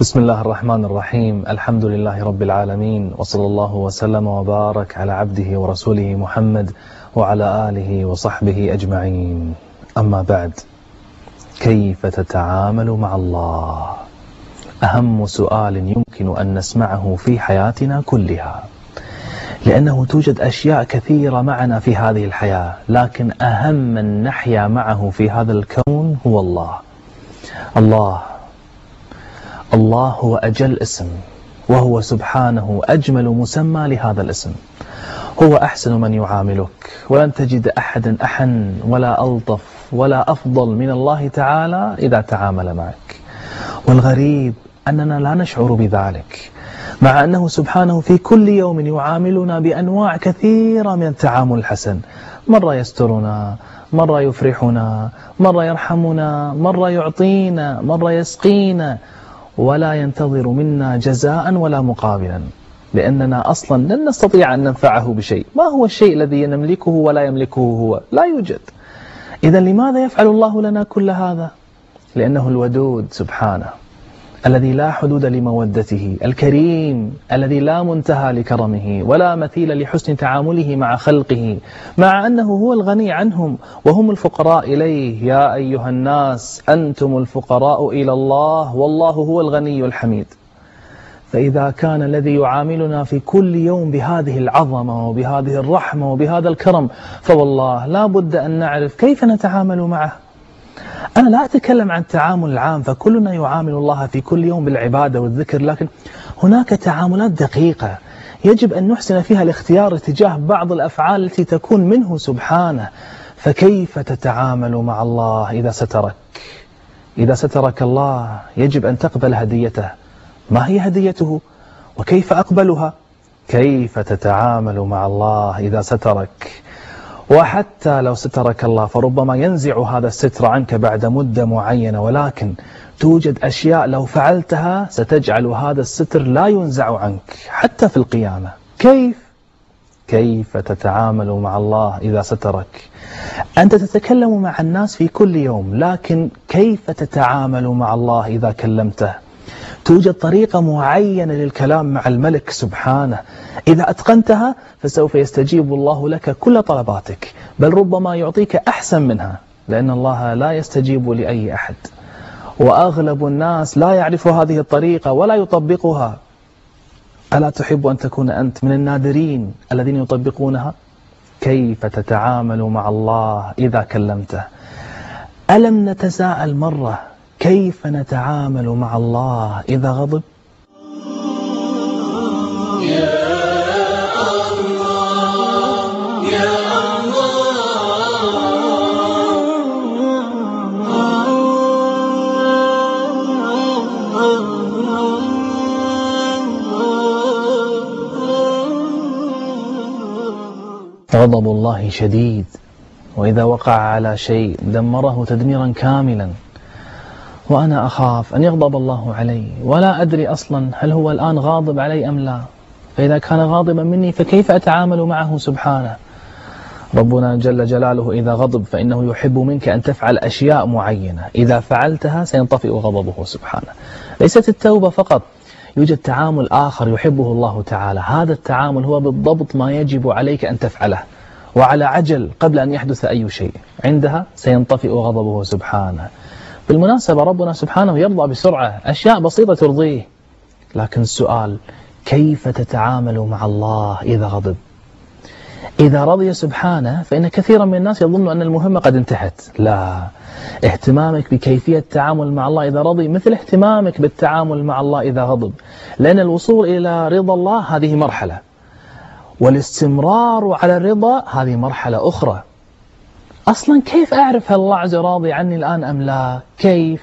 بسم الله الرحمن الرحيم الحمد لله رب العالمين وصلى الله وسلم وبارك على عبده ورسوله محمد وعلى آله وصحبه أجمعين أما بعد كيف تتعامل مع الله أهم سؤال يمكن أن نسمعه في حياتنا كلها لأنه توجد أشياء كثيرة معنا في هذه الحياة لكن أهم من نحيا معه في هذا الكون هو الله الله الله هو أجل اسم وهو سبحانه أجمل مسمى لهذا الاسم. هو أحسن من يعاملك ولن تجد أحدا أحن ولا ألطف ولا أفضل من الله تعالى إذا تعامل معك. والغريب أننا لا نشعر بذلك مع أنه سبحانه في كل يوم يعاملنا بأنواع كثيرة من التعامل الحسن. مرة يسترنا مرة يفرحنا مرة يرحمنا مرة يعطينا مرة يسقينا. ولا ينتظر منا جزاء ولا مقابلا. لأننا أصلا لن نستطيع أن ننفعه بشيء. ما هو الشيء الذي نملكه ولا يملكه هو؟ لا يوجد. إذا لماذا يفعل الله لنا كل هذا؟ لأنه الودود سبحانه. الذي لا حدود لمودته الكريم الذي لا منتهى لكرمه ولا مثيل لحسن تعامله مع خلقه مع أنه هو الغني عنهم وهم الفقراء إليه. يا أيها الناس أنتم الفقراء إلى الله والله هو الغني الحميد. فإذا كان الذي يعاملنا في كل يوم بهذه العظمة وبهذه الرحمة وبهذا الكرم فوالله لا بد أن نعرف كيف نتعامل معه. أنا لا أتكلم عن التعامل العام فكلنا يعامل الله في كل يوم بالعبادة والذكر لكن هناك تعاملات دقيقة يجب أن نحسن فيها الاختيار تجاه بعض الأفعال التي تكون منه سبحانه. فكيف تتعامل مع الله إذا سترك؟ إذا سترك الله يجب أن تقبل هديته. ما هي هديته؟ وكيف أقبلها؟ كيف تتعامل مع الله إذا سترك؟ وحتى لو سترك الله فربما ينزع هذا الستر عنك بعد مدة معينة. ولكن توجد أشياء لو فعلتها ستجعل هذا الستر لا ينزع عنك حتى في القيامة. كيف؟ كيف تتعامل مع الله إذا سترك؟ أنت تتكلم مع الناس في كل يوم لكن كيف تتعامل مع الله إذا كلمته؟ توجد طريقة معينة للكلام مع الملك سبحانه. إذا أتقنتها فسوف يستجيب الله لك كل طلباتك بل ربما يعطيك أحسن منها لأن الله لا يستجيب لأي أحد. وأغلب الناس لا يعرف هذه الطريقة ولا يطبقها. ألا تحب أن تكون أنت من النادرين الذين يطبقونها؟ كيف تتعامل مع الله إذا كلمته؟ ألم نتساءل مرة كيف نتعامل مع الله إذا غضب؟ غضب الله شديد وإذا وقع على شيء دمره تدميرا كاملا. وأنا أخاف أن يغضب الله علي ولا أدري أصلا هل هو الآن غاضب علي أم لا. فإذا كان غاضبا مني فكيف أتعامل معه سبحانه؟ ربنا جل جلاله إذا غضب فإنه يحب منك أن تفعل أشياء معينة. إذا فعلتها سينطفئ غضبه سبحانه. ليست التوبة فقط. يوجد تعامل آخر يحبه الله تعالى. هذا التعامل هو بالضبط ما يجب عليك أن تفعله. وعلى عجل قبل أن يحدث أي شيء. عندها سينطفئ غضبه سبحانه. بالمناسبة ربنا سبحانه يرضى بسرعة. أشياء بسيطة ترضيه. لكن السؤال كيف تتعامل مع الله إذا غضب؟ إذا رضي سبحانه فإن كثيرا من الناس يظن أن المهمة قد انتهت. لا. اهتمامك بكيفية التعامل مع الله إذا رضي مثل اهتمامك بالتعامل مع الله إذا غضب. لأن الوصول إلى رضا الله هذه مرحلة. والاستمرار على الرضا هذه مرحلة أخرى. أصلا كيف أعرف هل الله عز راضي عني الآن أم لا؟ كيف؟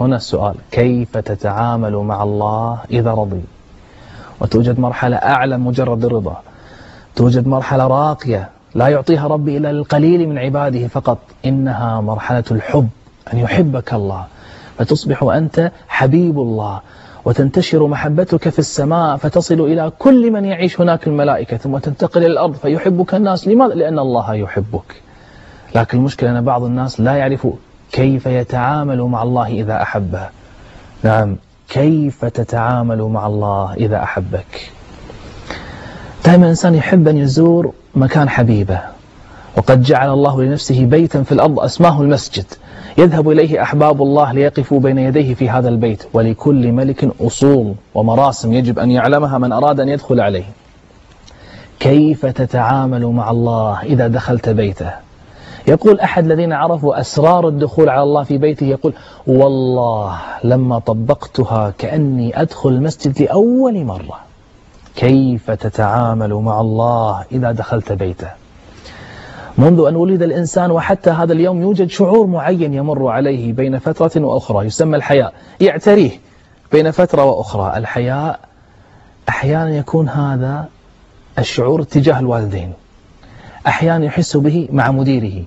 هنا السؤال. كيف تتعامل مع الله إذا رضي؟ وتوجد مرحلة أعلى مجرد الرضا. توجد مرحلة راقية لا يعطيها ربي إلا للقليل من عباده فقط. إنها مرحلة الحب أن يحبك الله فتصبح أنت حبيب الله وتنتشر محبتك في السماء فتصل إلى كل من يعيش هناك الملائكة ثم تنتقل إلى الأرض فيحبك الناس. لماذا؟ لأن الله يحبك. لكن المشكلة أن بعض الناس لا يعرف كيف يتعامل مع الله إذا أحبه. نعم كيف تتعامل مع الله إذا أحبك؟ دائما الإنسان يحب أن يزور مكان حبيبه. وقد جعل الله لنفسه بيتا في الأرض أسماه المسجد. يذهب إليه أحباب الله ليقفوا بين يديه في هذا البيت. ولكل ملك أصول ومراسم يجب أن يعلمها من أراد أن يدخل عليه. كيف تتعامل مع الله إذا دخلت بيته؟ يقول أحد الذين عرفوا أسرار الدخول على الله في بيته يقول والله لما طبقتها كأني أدخل المسجد لأول مرة. كيف تتعامل مع الله إذا دخلت بيته؟ منذ أن ولد الإنسان وحتى هذا اليوم يوجد شعور معين يمر عليه بين فترة وأخرى يسمى الحياء. يعتريه بين فترة وأخرى. الحياء أحيانا يكون هذا الشعور تجاه الوالدين. أحيانا يحس به مع مديره.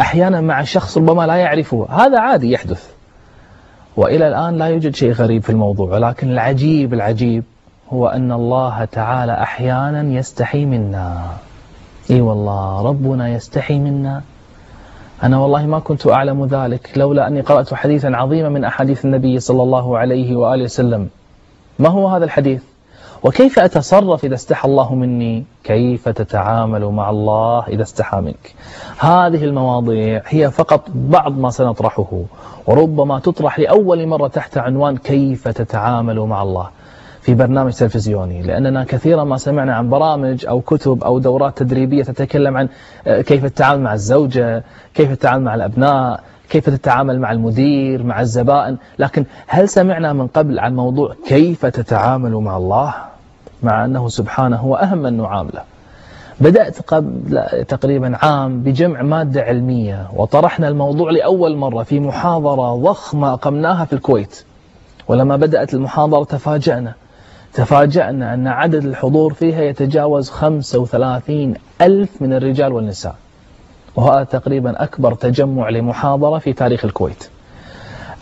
أحيانا مع شخص ربما لا يعرفه. هذا عادي يحدث. وإلى الآن لا يوجد شيء غريب في الموضوع ولكن العجيب العجيب هو أن الله تعالى أحيانا يستحي منا. إي والله ربنا يستحي منا. أنا والله ما كنت أعلم ذلك لولا أني قرأت حديثا عظيما من أحاديث النبي صلى الله عليه وآله وسلم. ما هو هذا الحديث؟ وكيف أتصرف إذا استحى الله مني؟ كيف تتعامل مع الله إذا استحى منك؟ هذه المواضيع هي فقط بعض ما سنطرحه وربما تطرح لأول مرة تحت عنوان كيف تتعامل مع الله. في برنامج تلفزيوني لأننا كثيرا ما سمعنا عن برامج أو كتب أو دورات تدريبية تتكلم عن آه، كيف التعامل مع الزوجة كيف التعامل مع الأبناء كيف تتعامل مع المدير مع الزبائن. لكن هل سمعنا من قبل عن موضوع كيف تتعامل مع الله؟ مع أنه سبحانه هو أهم من نعامله بدأت قبل تقريبا عام بجمع مادة علمية وطرحنا الموضوع لأول مرة في محاضرة ضخمة أقمناها في الكويت. ولما بدأت المحاضرة تفاجأنا. تفاجأنا أن عدد الحضور فيها يتجاوز 35 ألف من الرجال والنساء. وهذا تقريبا أكبر تجمع لمحاضرة في تاريخ الكويت.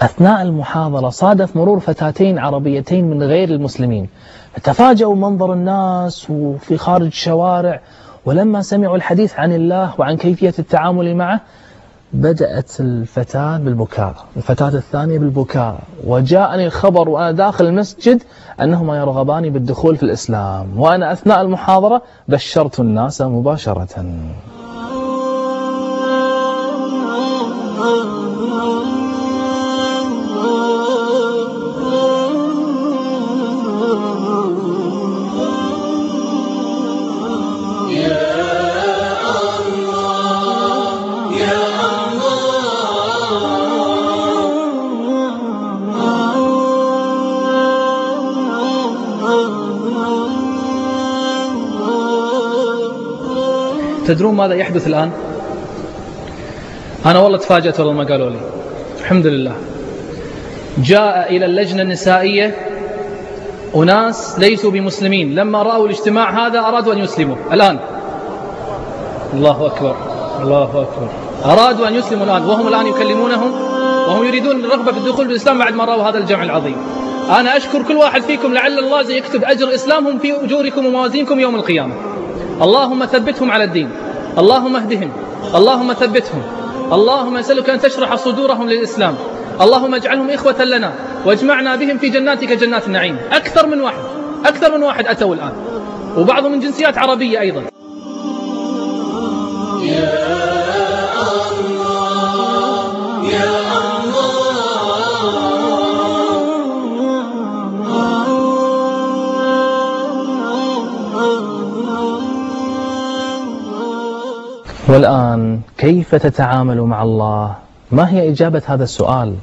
أثناء المحاضرة صادف مرور فتاتين عربيتين من غير المسلمين. تفاجأوا منظر الناس وفي خارج الشوارع ولما سمعوا الحديث عن الله وعن كيفية التعامل معه بدأت الفتاة بالبكاء. الفتاة الثانية بالبكاء. وجاءني الخبر وأنا داخل المسجد أنهما يرغبان بالدخول في الإسلام. وأنا أثناء المحاضرة بشرت الناس مباشرة. تدرون ماذا يحدث الآن؟ أنا والله تفاجأت والله ما قالوا لي. الحمد لله. جاء إلى اللجنة النسائية أناس ليسوا بمسلمين. لما رأوا الاجتماع هذا أرادوا أن يسلموا. الآن. الله أكبر. الله أكبر. أرادوا أن يسلموا الآن. وهم الآن يكلمونهم. وهم يريدون الرغبة في الدخول بالإسلام بعد ما رأوا هذا الجمع العظيم. أنا أشكر كل واحد فيكم لعل الله سيكتب أجر إسلامهم في أجوركم وموازينكم يوم القيامة. اللهم ثبتهم على الدين. اللهم اهدهم. اللهم ثبتهم. اللهم نسألك أن تشرح صدورهم للإسلام. اللهم اجعلهم إخوة لنا واجمعنا بهم في جناتك جنات النعيم. أكثر من واحد. أكثر من واحد أتوا الآن. وبعضهم من جنسيات عربية أيضا. والآن كيف تتعامل مع الله؟ ما هي إجابة هذا السؤال؟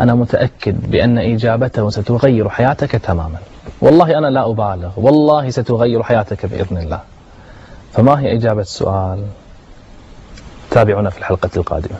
أنا متأكد بأن إجابته ستغير حياتك تماما. والله أنا لا أبالغ. والله ستغير حياتك بإذن الله. فما هي إجابة السؤال؟ تابعونا في الحلقة القادمة.